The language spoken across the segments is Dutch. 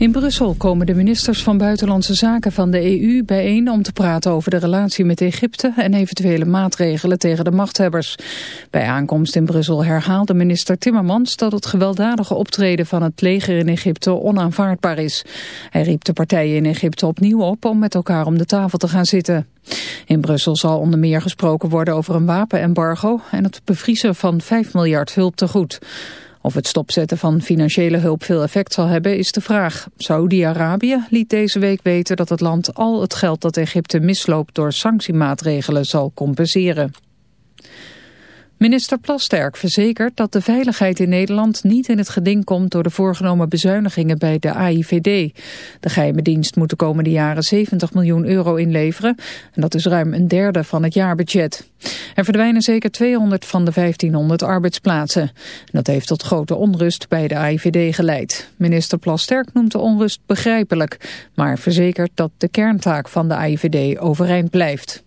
In Brussel komen de ministers van Buitenlandse Zaken van de EU bijeen om te praten over de relatie met Egypte en eventuele maatregelen tegen de machthebbers. Bij aankomst in Brussel herhaalde minister Timmermans dat het gewelddadige optreden van het leger in Egypte onaanvaardbaar is. Hij riep de partijen in Egypte opnieuw op om met elkaar om de tafel te gaan zitten. In Brussel zal onder meer gesproken worden over een wapenembargo en het bevriezen van 5 miljard hulptegoed. Of het stopzetten van financiële hulp veel effect zal hebben is de vraag. Saoedi-Arabië liet deze week weten dat het land al het geld dat Egypte misloopt door sanctiemaatregelen zal compenseren. Minister Plasterk verzekert dat de veiligheid in Nederland niet in het geding komt door de voorgenomen bezuinigingen bij de AIVD. De geheime dienst moet de komende jaren 70 miljoen euro inleveren en dat is ruim een derde van het jaarbudget. Er verdwijnen zeker 200 van de 1500 arbeidsplaatsen. En dat heeft tot grote onrust bij de AIVD geleid. Minister Plasterk noemt de onrust begrijpelijk, maar verzekert dat de kerntaak van de AIVD overeind blijft.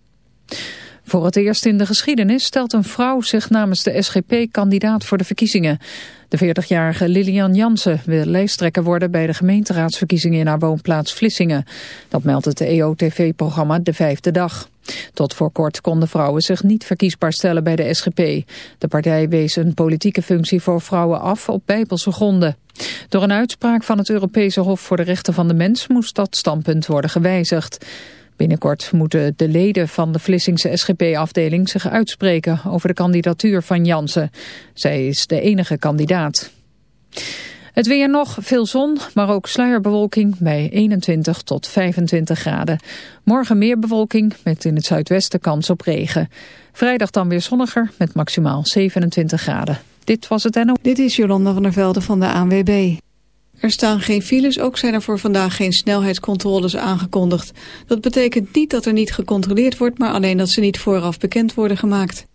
Voor het eerst in de geschiedenis stelt een vrouw zich namens de SGP kandidaat voor de verkiezingen. De 40-jarige Lilian Jansen wil lijsttrekker worden bij de gemeenteraadsverkiezingen in haar woonplaats Vlissingen. Dat meldt het EO-TV-programma De Vijfde Dag. Tot voor kort konden vrouwen zich niet verkiesbaar stellen bij de SGP. De partij wees een politieke functie voor vrouwen af op bijbelse gronden. Door een uitspraak van het Europese Hof voor de Rechten van de Mens moest dat standpunt worden gewijzigd. Binnenkort moeten de leden van de Vlissingse SGP-afdeling zich uitspreken over de kandidatuur van Jansen. Zij is de enige kandidaat. Het weer nog, veel zon, maar ook sluierbewolking bij 21 tot 25 graden. Morgen meer bewolking met in het zuidwesten kans op regen. Vrijdag dan weer zonniger met maximaal 27 graden. Dit was het NO. Dit is Jolanda van der Velde van de ANWB. Er staan geen files, ook zijn er voor vandaag geen snelheidscontroles aangekondigd. Dat betekent niet dat er niet gecontroleerd wordt, maar alleen dat ze niet vooraf bekend worden gemaakt.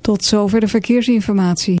Tot zover de verkeersinformatie.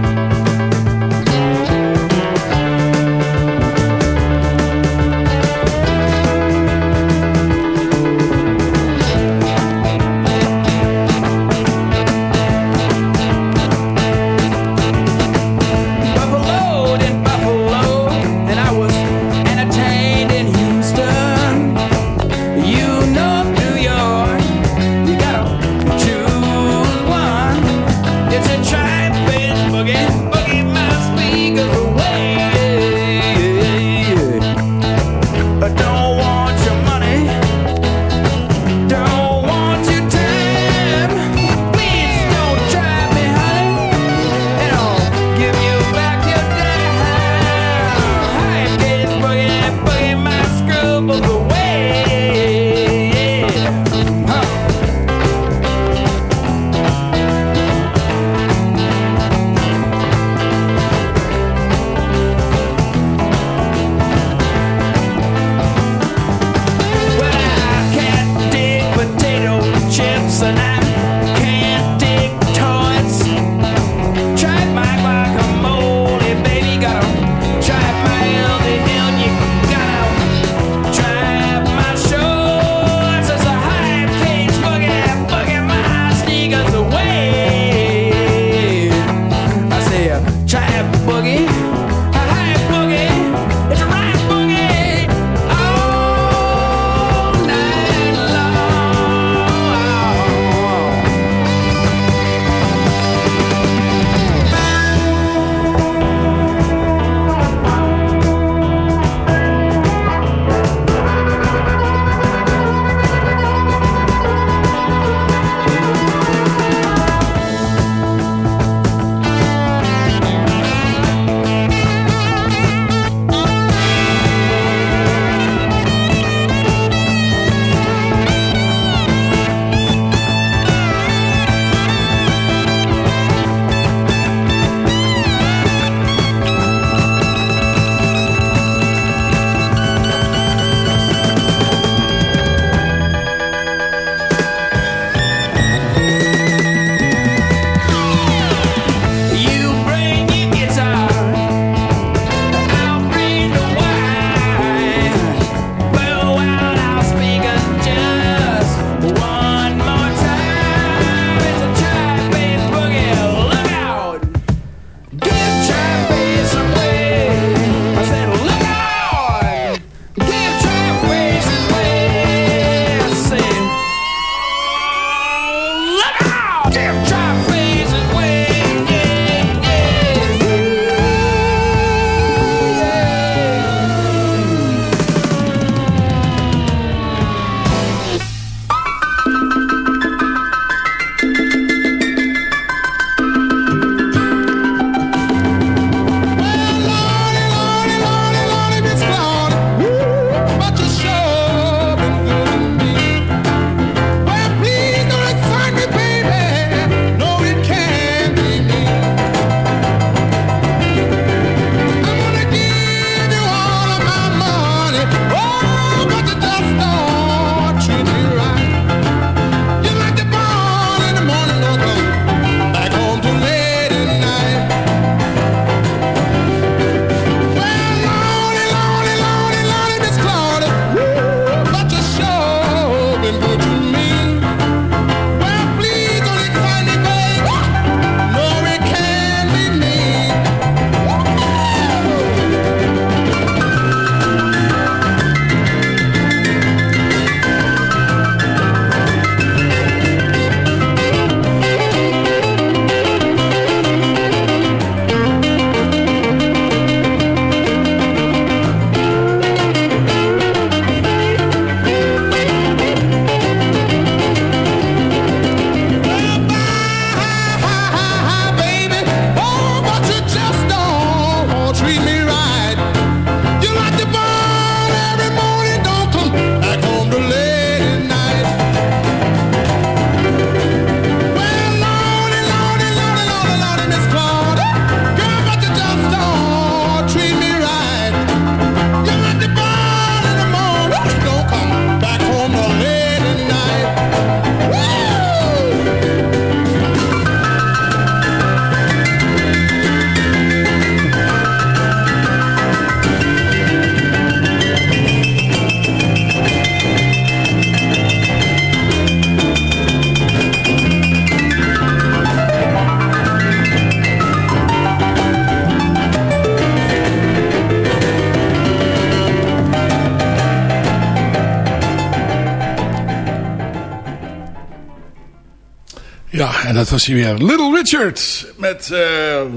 En dat was hij weer. Little Richard met uh,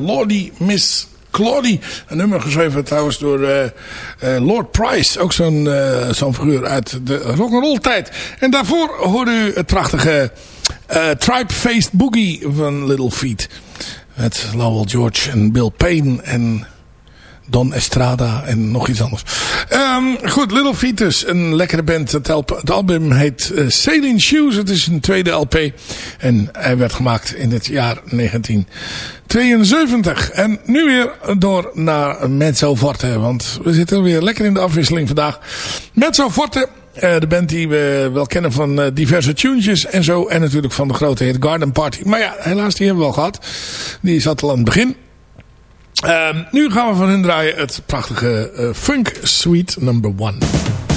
Lordy Miss Claudie. Een nummer geschreven trouwens door uh, uh, Lord Price. Ook zo'n uh, figuur uit de rock'n'roll tijd. En daarvoor hoorde u het prachtige Tribe-Faced Boogie van Little Feet. Met Lowell George en Bill Payne en Don Estrada en nog iets anders. Um, goed, Little Fetus, een lekkere band. Het, album heet uh, Sailing Shoes. Het is een tweede LP. En hij werd gemaakt in het jaar 1972. En nu weer door naar Mezzo Forte. Want we zitten weer lekker in de afwisseling vandaag. Mezzo Forte. Uh, de band die we wel kennen van uh, diverse tunes en zo. En natuurlijk van de grote hit Garden Party. Maar ja, helaas die hebben we al gehad. Die zat al aan het begin. Uh, nu gaan we van hun draaien het prachtige uh, Funk Suite number 1.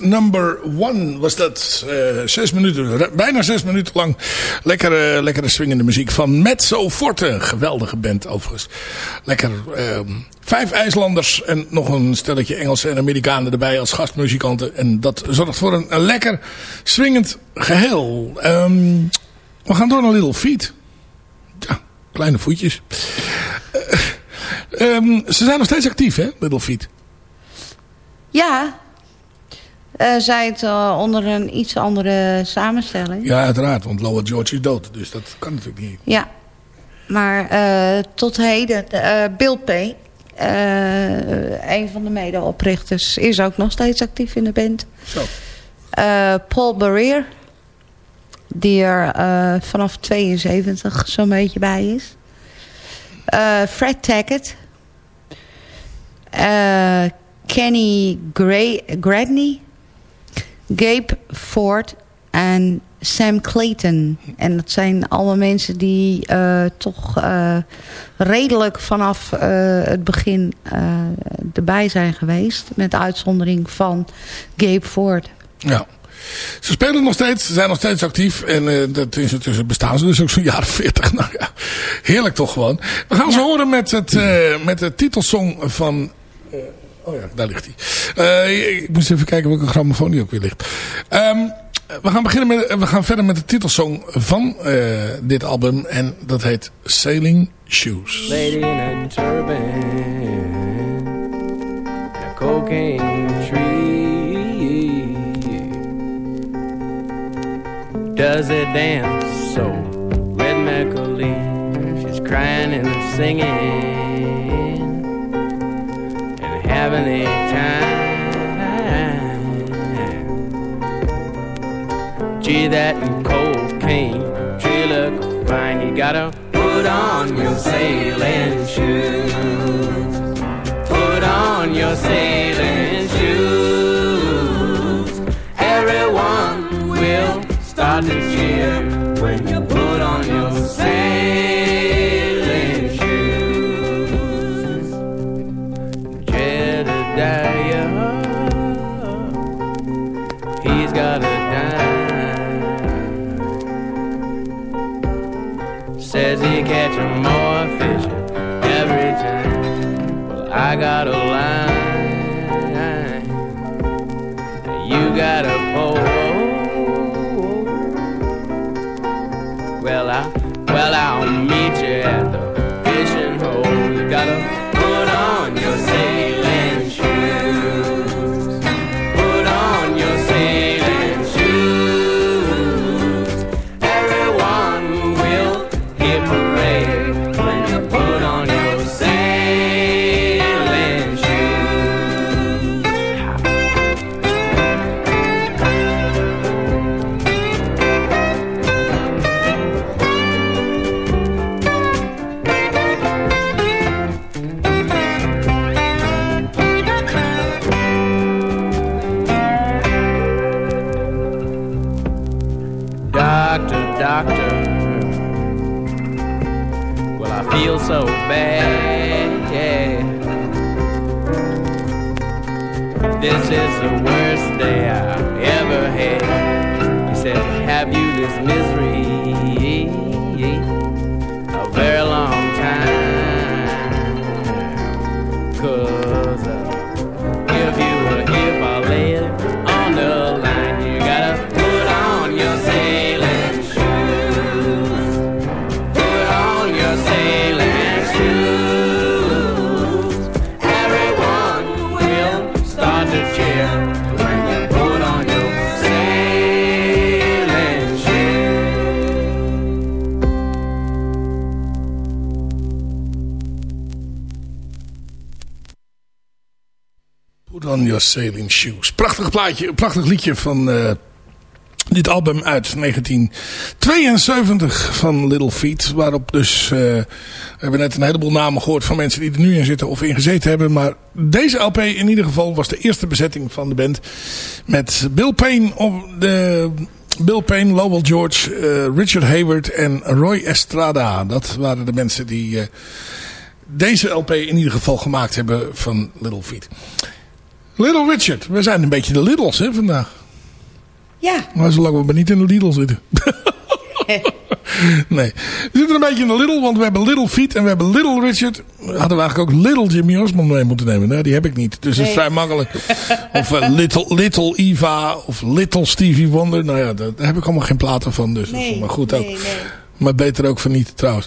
Number one was dat. eh, zes minuten, bijna zes minuten lang. Lekkere, lekkere swingende muziek van Mezzo Forte. Geweldige band overigens. Lekker. ehm, vijf IJslanders en nog een stelletje Engelse en Amerikanen erbij als gastmuzikanten. En dat zorgt voor een, een lekker swingend geheel. Ehm, we gaan door naar Little Feet. Ja, kleine voetjes. Eh, ehm, ze zijn nog steeds actief hè, Little Feet. Ja, Eh, zij het eh, onder een iets andere samenstelling. Ja, uiteraard, want Loa George is dood. Dus dat kan natuurlijk niet. Ja, maar eh, tot heden, Bill eh, een van de medeoprichters, is ook nog steeds actief in de band. Zo. Paul Barrier, die er vanaf 72 zo'n beetje bij is. Fred Tackett. Kenny Gray Gradney. Gabe Ford en Sam Clayton. En dat zijn allemaal mensen die eh, toch eh, redelijk vanaf eh, het begin erbij zijn geweest. Met uitzondering van Gabe Ford. Ja. Ze spelen nog steeds, ze zijn nog steeds actief. En dat is intussen bestaan ze dus ook zo'n jaren 40. Nou ja, heerlijk toch gewoon. We gaan ze horen met, het, met de titelsong van... oh ja, daar ligt hij. ik moest even kijken welke grammofoon die ook weer ligt. Ehm, we, gaan beginnen met, we gaan verder met de titelsong van eh, dit album. En dat heet Sailing Shoes. Lady in a turban a cocaine tree does it dance so rhythmically. She's crying and singing having a time. Gee, that cocaine tree look fine. You gotta put on your sailing shoes. Put on your sailing shoes. Everyone will start to cheer Sailing shoes. Prachtig plaatje, prachtig liedje van eh, dit album uit 1972 van Little Feet. Waarop dus, eh, we hebben net een heleboel namen gehoord van mensen die er nu in zitten of in gezeten hebben. Maar deze LP in ieder geval was de eerste bezetting van de band. Met Bill Payne de... Bill Payne, Lowell George, eh, Richard Hayward en Roy Estrada. Dat waren de mensen die deze LP in ieder geval gemaakt hebben van Little Feet. Little Richard. We zijn een beetje de Littles hè, vandaag. Ja. Maar zolang we niet in de Lidl zitten. nee. We zitten een beetje in de Little, want we hebben Little Feet en we hebben Little Richard. Hadden we eigenlijk ook Little Jimmy Osmond mee moeten nemen. Nee, die heb ik niet. Dus dat is Nee. vrij makkelijk. Of eh, Little, Little Eva of Little Stevie Wonder. Nou ja, daar heb ik allemaal geen platen van. Dus dat is maar goed ook. Maar beter ook van niet trouwens.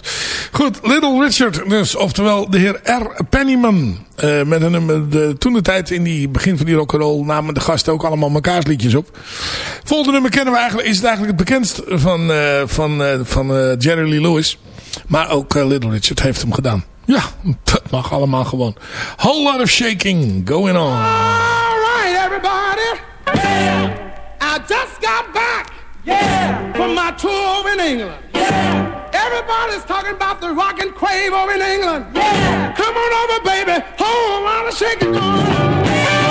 Goed, Little Richard dus. Oftewel de heer R. Pennyman. Eh, met een. De, toen de tijd in die begin van die rock'n'roll namen de gasten ook allemaal mekaars liedjes op. Volgende nummer kennen we eigenlijk. Is het eigenlijk het bekendst van, eh, van, eh, van Jerry Lee Lewis. Maar ook Little Richard heeft hem gedaan. Ja, dat mag allemaal gewoon. Whole lot of shaking going on. All right, everybody. I just got back. Yeah. From my tour over in England. Yeah. Everybody's talking about the rock and crave over in England. Yeah. Come on over, baby. Whole lot of shaking going on.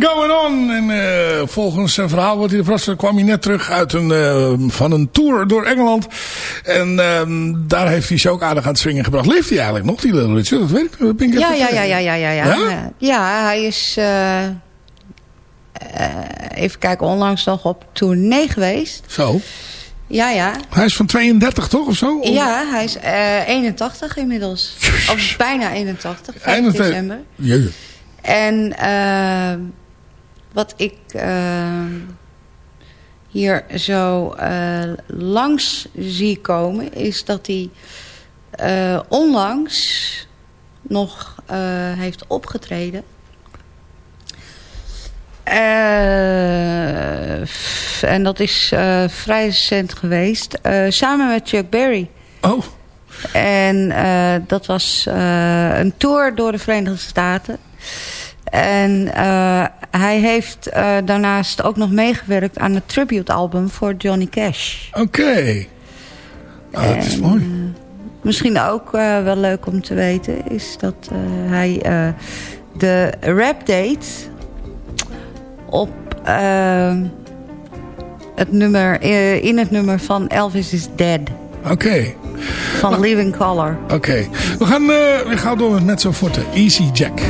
Going on. En eh, volgens zijn verhaal wordt hij verrast. kwam hij net terug uit een, eh, van een tour door Engeland. En ehm, daar heeft hij zich ook aardig aan het swingen gebracht. Leeft hij eigenlijk nog, die Little Richard? Dat weet ik. Dat ben ik Ja, ja, ja, ja, ja, ja, ja. Ja? Hij is... eh, even kijken, onlangs nog op tournee geweest. Zo. Ja, ja. Hij is van 32 toch, of zo? Of- Ja, hij is eh 81 inmiddels. Of bijna 81, 5 Eindig- december. Jezus. En eh, wat ik eh, hier zo eh, langs zie komen... is dat hij eh, onlangs nog eh, heeft opgetreden... En dat is vrij recent geweest. samen met Chuck Berry. Oh. En dat was een tour door de Verenigde Staten. En eh, hij heeft eh, daarnaast ook nog meegewerkt aan het tribute-album voor Johnny Cash. Oké. Nou, dat is mooi. eh, misschien ook wel leuk om te weten... is dat hij de rap deed op het nummer, in het nummer van Elvis is Dead. Oké. Van Living Color. Oké. We gaan eh, we gaan door met Mezzo Forte. Easy Jack.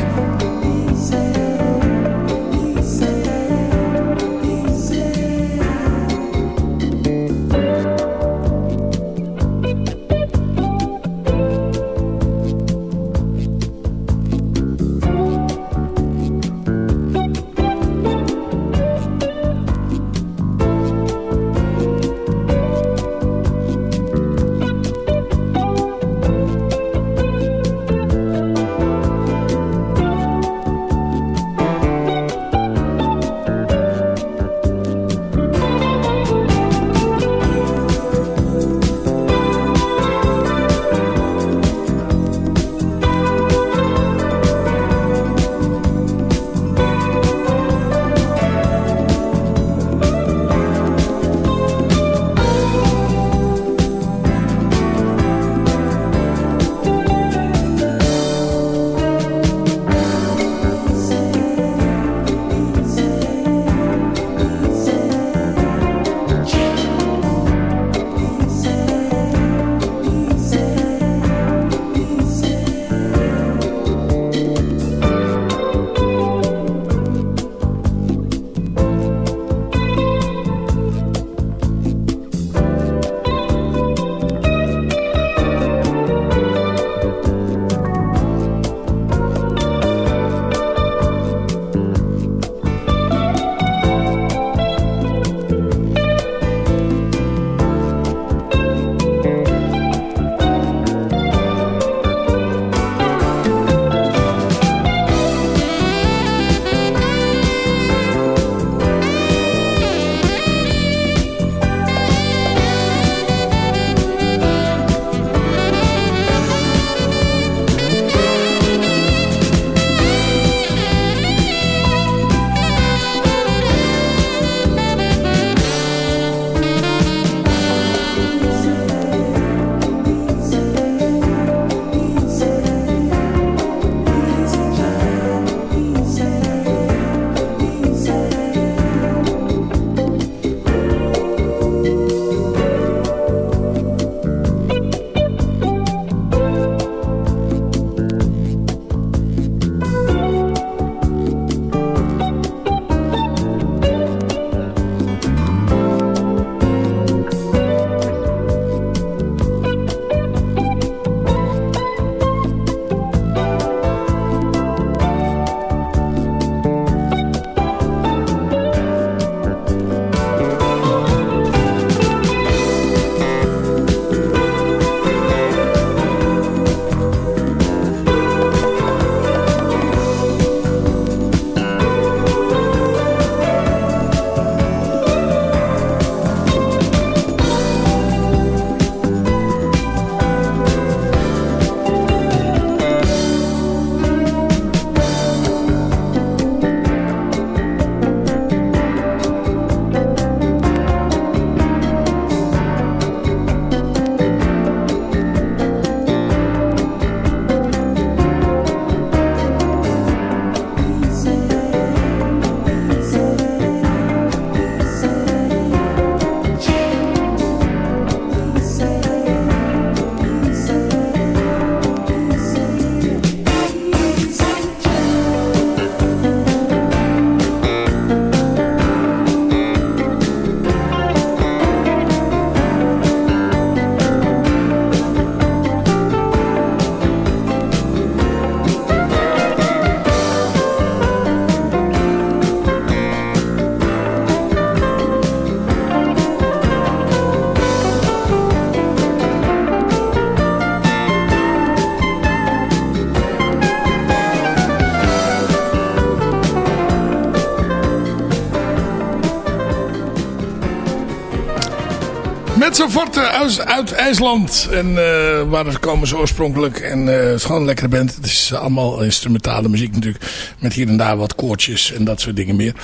Forte uit, uit IJsland. En eh, waar komen ze oorspronkelijk. En eh, het is gewoon een lekkere band. Het is allemaal instrumentale muziek natuurlijk. Met hier en daar wat koortjes en dat soort dingen meer.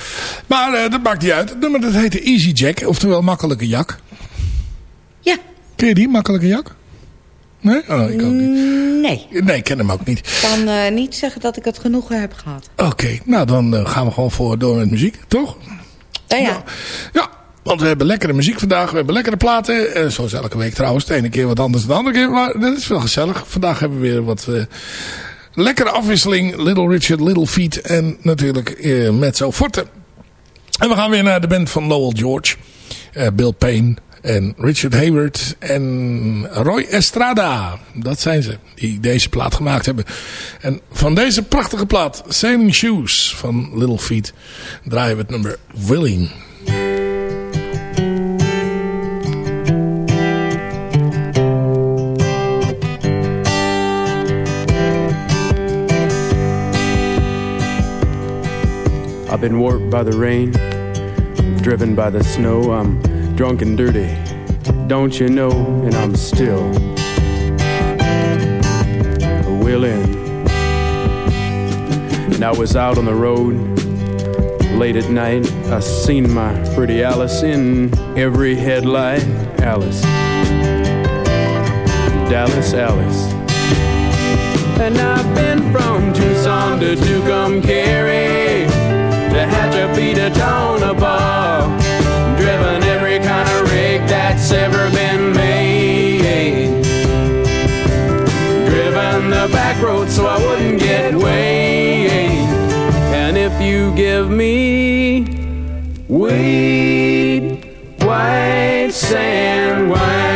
Maar eh, dat maakt niet uit. Het nummer dat heette Easy Jack. Oftewel makkelijke jak. Ja. Ken je die, makkelijke jak? Nee? Oh, ik ook niet. Nee. Nee, ik ken hem ook niet. Ik kan eh, niet zeggen dat ik het genoegen heb gehad. Oké, nou dan eh, gaan we gewoon voor door met muziek, toch? Ja, ja. Ja, want we hebben lekkere muziek vandaag. We hebben lekkere platen. En zoals elke week trouwens. De ene keer wat anders dan de andere keer. Maar dat is wel gezellig. Vandaag hebben we weer wat eh, lekkere afwisseling. Little Richard, Little Feet. En natuurlijk eh, Mezzo Forte. En we gaan weer naar de band van Lowell George. eh, Bill Payne. En Richard Hayward en Roy Estrada. Dat zijn ze die deze plaat gemaakt hebben. En van deze prachtige plaat, Sailing Shoes van Little Feet, draaien we het nummer Willing. I've been warped by the rain, driven by the snow. I'm drunk and dirty, don't you know? And I'm still willing. And I was out on the road late at night. I seen my pretty Alice in every headlight. Alice, Dallas, Alice. And I've been from Tucson to Tucumcari to Hatchapee to Tonopah. Driven every kind of rig that's ever been made. Driven the back road so I wouldn't get weighed. And if you give me weed, white sand wine,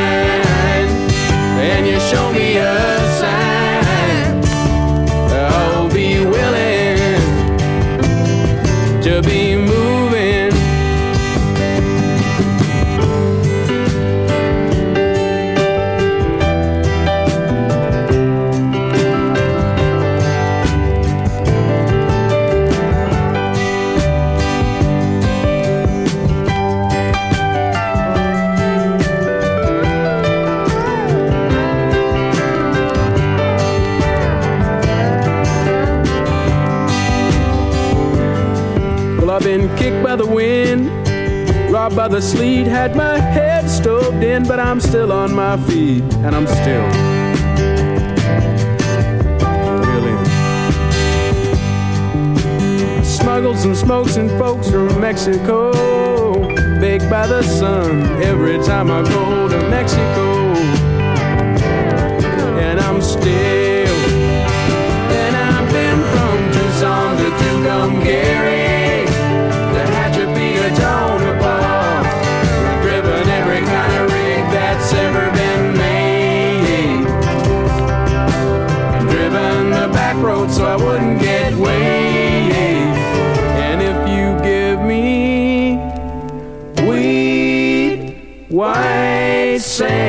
the sleet, had my head stoved in, but I'm still on my feet, and I'm still. Smuggled some smokes and folks from Mexico, baked by the sun every time I go to Mexico, and I'm still. Wouldn't get weighed. And if you give me weed, white sand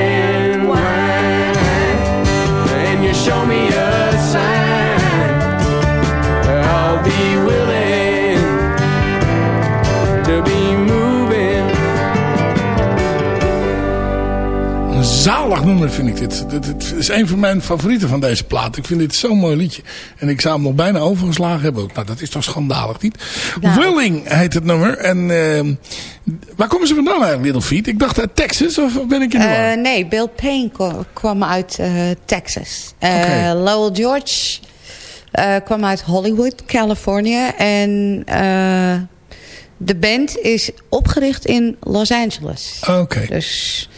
zalig nummer vind ik dit. dit. Het is een van mijn favorieten van deze plaat. Ik vind dit zo'n mooi liedje. En ik zou hem nog bijna overgeslagen hebben ook. Nou, dat is toch schandalig niet? Willing heet het nummer. En ehm, waar komen ze vandaan eigenlijk, Little Feet? Ik dacht uit Texas, of ben ik in de war? Eh, nee, Bill Payne kwam uit eh, Texas. Eh. Lowell George kwam uit Hollywood, Californië. En de band is opgericht in Los Angeles. Oké. Dus,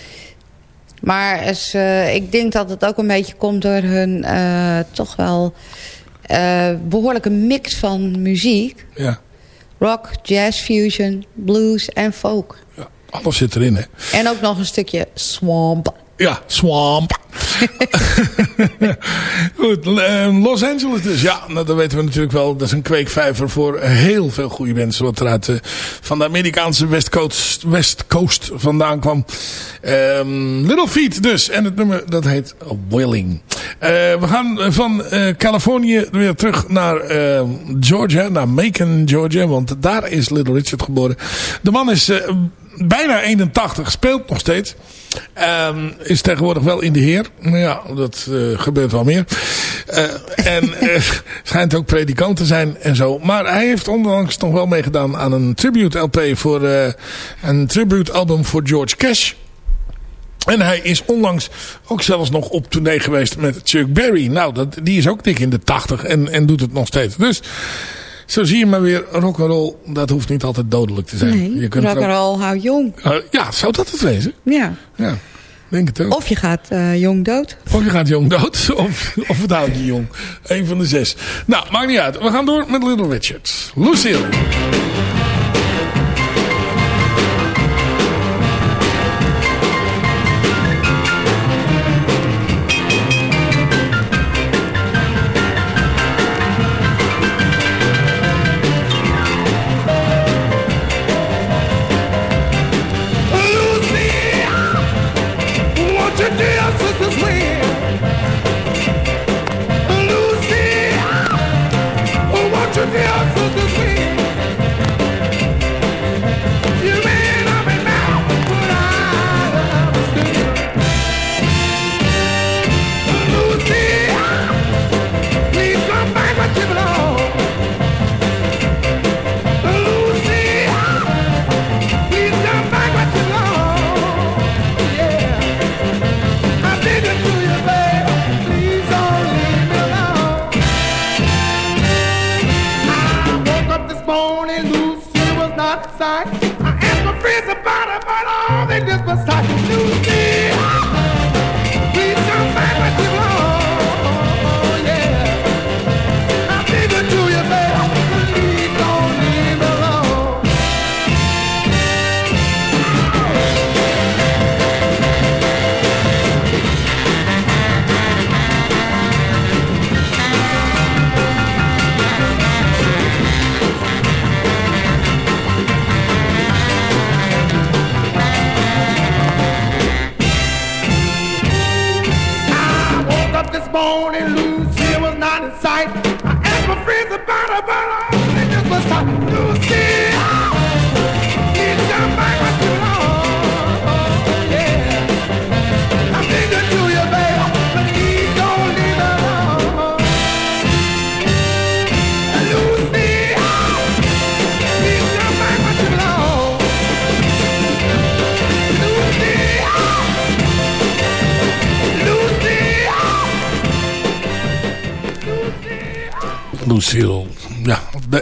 maar is, eh, ik denk dat het ook een beetje komt door hun eh, toch wel eh, behoorlijke mix van muziek. Ja. Rock, jazz, fusion, blues en folk. Alles zit erin, hè? En ook nog een stukje swamp. Ja, Swamp. Goed, eh, Los Angeles dus. Ja, nou, dat weten we natuurlijk wel. Dat is een kweekvijver voor heel veel goede mensen. Wat eruit eh, van de Amerikaanse West Coast, West Coast vandaan kwam. Ehm, Little Feet dus. En het nummer dat heet Willing. Eh, we gaan van eh, Californië weer terug naar Georgia. Naar Macon, Georgia. Want daar is Little Richard geboren. De man is bijna 81. Speelt nog steeds. Ehm, is tegenwoordig wel in de heer. Ja, dat eh, gebeurt wel meer. Eh, en eh, schijnt ook predikant te zijn en zo. Maar hij heeft ondanks nog wel meegedaan aan een tribute LP voor een tribute album voor George Cash. En hij is onlangs ook zelfs nog op tournee geweest met Chuck Berry. Nou, dat, die is ook dik in de tachtig en, en doet het nog steeds. Dus zo zie je maar weer, rock'n'roll, dat hoeft niet altijd dodelijk te zijn. Nee, er ook- rock'n'roll houdt jong. Eh, ja, zou dat het wezen? Ja. Ja, denk het ook. Of je gaat eh, jong dood. Of je gaat jong dood, of, of het houdt je jong. Eén van de zes. Nou, maakt niet uit. We gaan door met Little Richard. Lucille.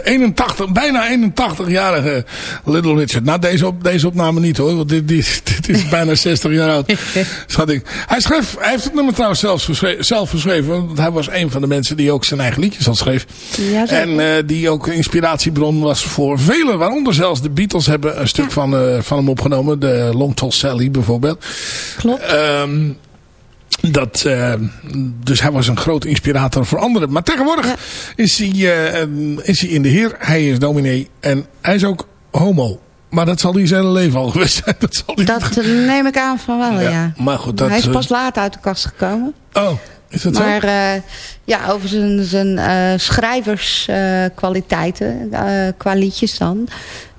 De 81, bijna 81-jarige Little Richard. Nou, deze, op, deze opname niet hoor. Want dit, dit, dit is bijna 60 jaar oud. Schat ik. Hij, schreef, hij heeft het nummer trouwens zelf, verschreven, zelf geschreven. Want hij was een van de mensen die ook zijn eigen liedjes al schreef. Ja, en eh, die ook inspiratiebron was voor velen. Waaronder zelfs de Beatles hebben een stuk van, eh, van hem opgenomen. De Long Tall Sally bijvoorbeeld. Klopt. Ehm, dat, eh, dus hij was een grote inspirator voor anderen. Maar tegenwoordig is, hij, eh, is hij in de heer. Hij is dominee. En hij is ook homo. Maar dat zal hij zijn hele leven al geweest zijn. Dat zal hij Dat neem ik aan van wel, ja. Ja, maar goed, dat, Hij is eh, pas later uit de kast gekomen. Oh, is dat maar zo? eh, ja, over zijn, zijn schrijverskwaliteiten, qua liedjes dan.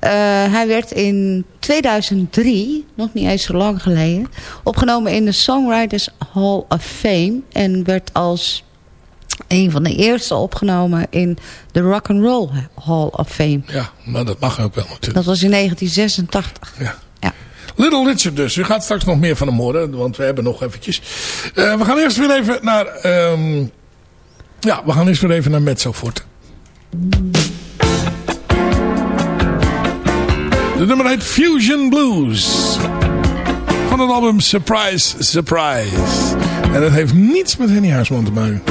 Eh, hij werd in 2003, nog niet eens zo lang geleden, opgenomen in de Songwriters Hall of Fame. En werd als een van de eerste opgenomen in de Rock and Roll Hall of Fame. Ja, maar dat mag ook wel natuurlijk. Dat was in 1986. Ja. Little Richard dus. U gaat straks nog meer van hem horen. Want we hebben nog eventjes. Eh, we gaan eerst weer even naar... ehm, ja, we gaan eerst weer even naar Mezzo Forte. De nummer heet Fusion Blues. Van het album Surprise, Surprise. En dat heeft niets met Henny Huisman te maken.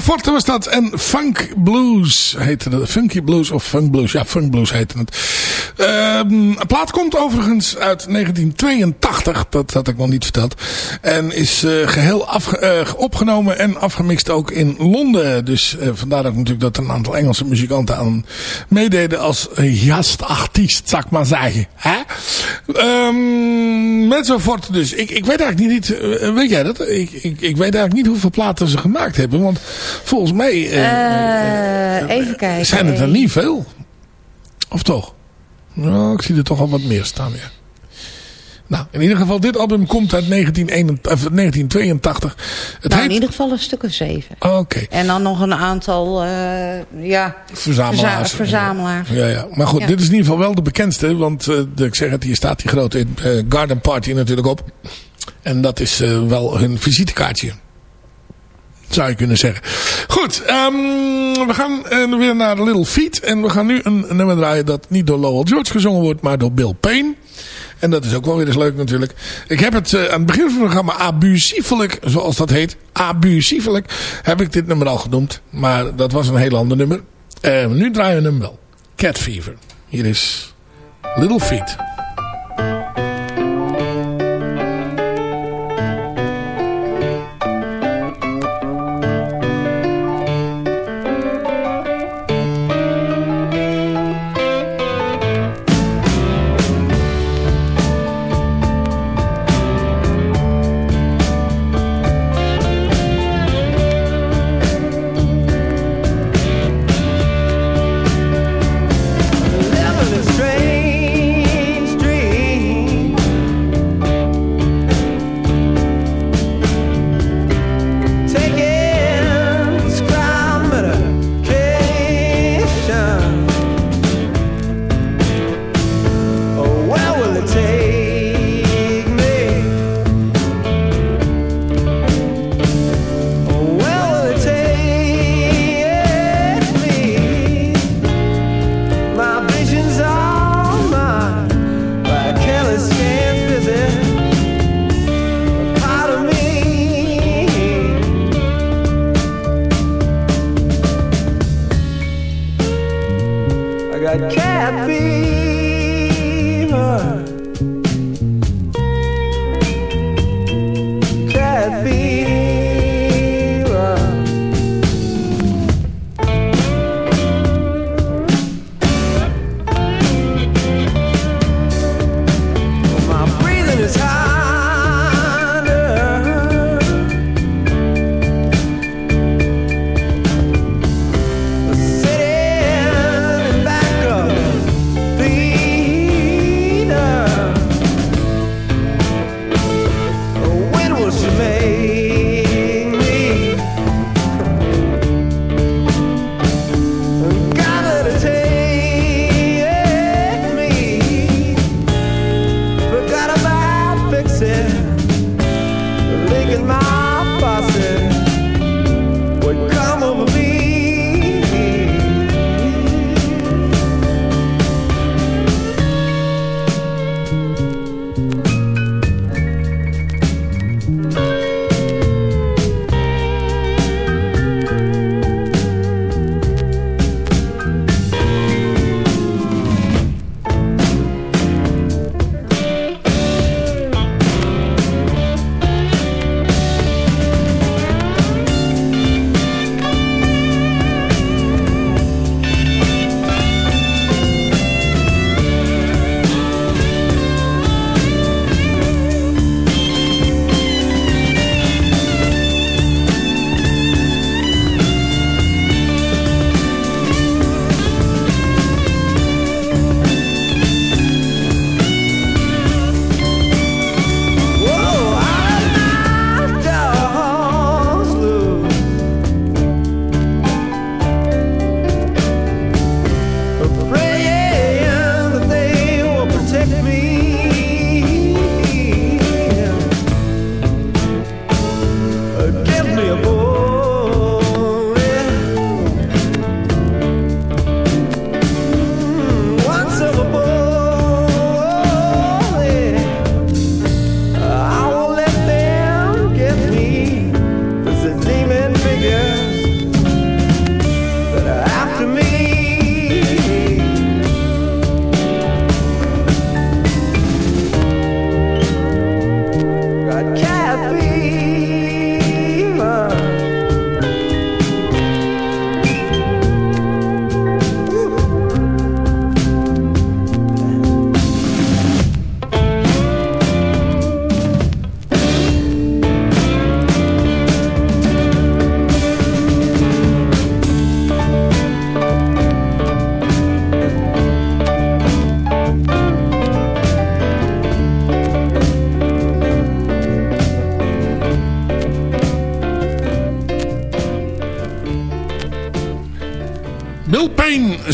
Forte was dat. En Funk Blues heette het. Funky Blues of Funk Blues. Ja, Funk Blues heette het. Ehm, een plaat komt overigens uit 1982. Dat had ik nog niet verteld. En is eh, geheel eh, opgenomen en afgemixt ook in Londen. Dus eh, vandaar ook natuurlijk dat er een aantal Engelse muzikanten aan meededen als gastartiest, zou ik maar zeggen. Hè? Ehm, Mezzo Forte dus. Ik, ik weet eigenlijk niet, weet jij dat? Ik, ik, ik weet eigenlijk niet hoeveel platen ze gemaakt hebben. Want volgens mij even kijken. zijn het er niet veel. Of toch? Nou, ik zie er toch al wat meer staan, ja. Nou, in ieder geval, dit album komt uit 1981, of 1982. Het nou, in ieder geval een stuk of zeven. Oké. En dan nog een aantal, eh, ja... Verzamelaars. verza- verzamelaars. Ja, ja. Maar goed, Ja. dit is in ieder geval wel de bekendste. Want eh, ik zeg het, hier staat die grote eh, Garden Party natuurlijk op. En dat is eh, wel hun visitekaartje. Zou je kunnen zeggen. Goed, ehm, we gaan eh, weer naar Little Feet. En we gaan nu een, nummer draaien dat niet door Lowell George gezongen wordt, maar door Bill Payne. En dat is ook wel weer eens leuk natuurlijk. Ik heb het eh, aan het begin van het programma abusiefelijk, zoals dat heet. Abusiefelijk heb ik dit nummer al genoemd. Maar dat was een heel ander nummer. Eh, nu draaien we hem wel. Cat Fever. Hier is Little Feet.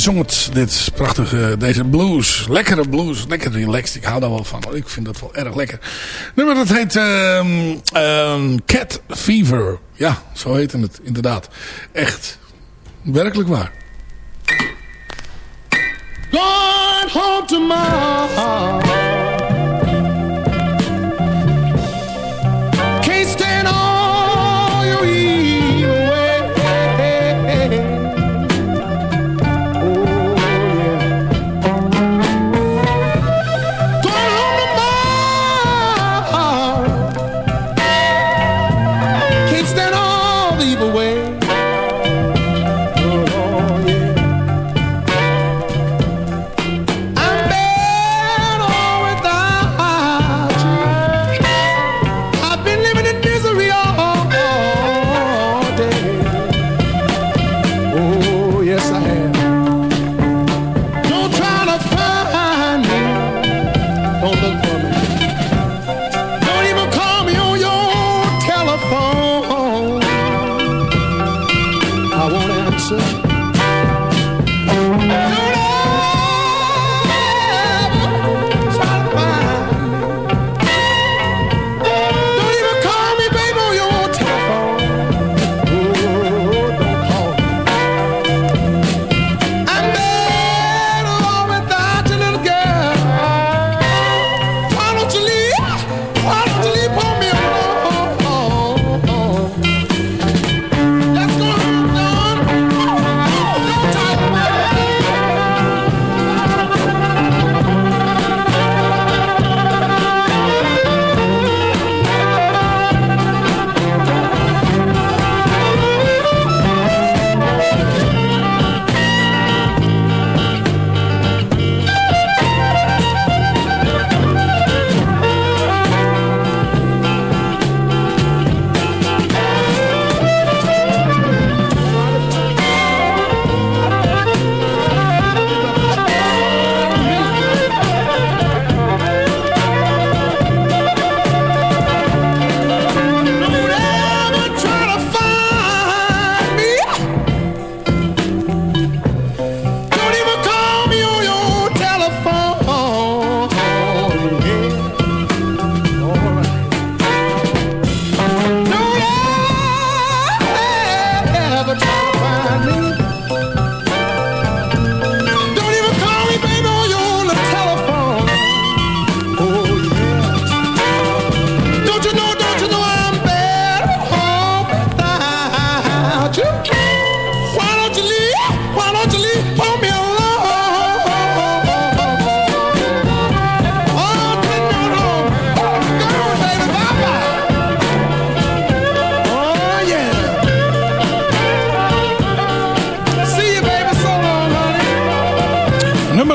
Zong het. Dit prachtige, deze blues. Lekkere blues. Lekker relaxed. Ik hou daar wel van. Ik vind dat wel erg lekker. Nummer dat heet ehm, ehm, Cat Fever. Ja, zo heette het inderdaad. Echt. Werkelijk waar. Going home tomorrow.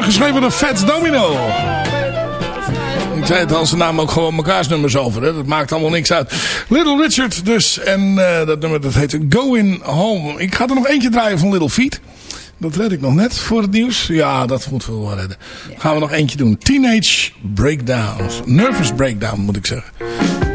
Geschreven door Fats Domino. Ik zei het al, zijn naam ook gewoon mekaars nummers over. Hè? Dat maakt allemaal niks uit. Little Richard dus. En eh, dat nummer dat heet Going Home. Ik ga er nog eentje draaien van Little Feet. Dat red ik nog net voor het nieuws. Ja, dat moeten we wel redden. Gaan we nog eentje doen. Teenage Breakdowns. Nervous Breakdown moet ik zeggen.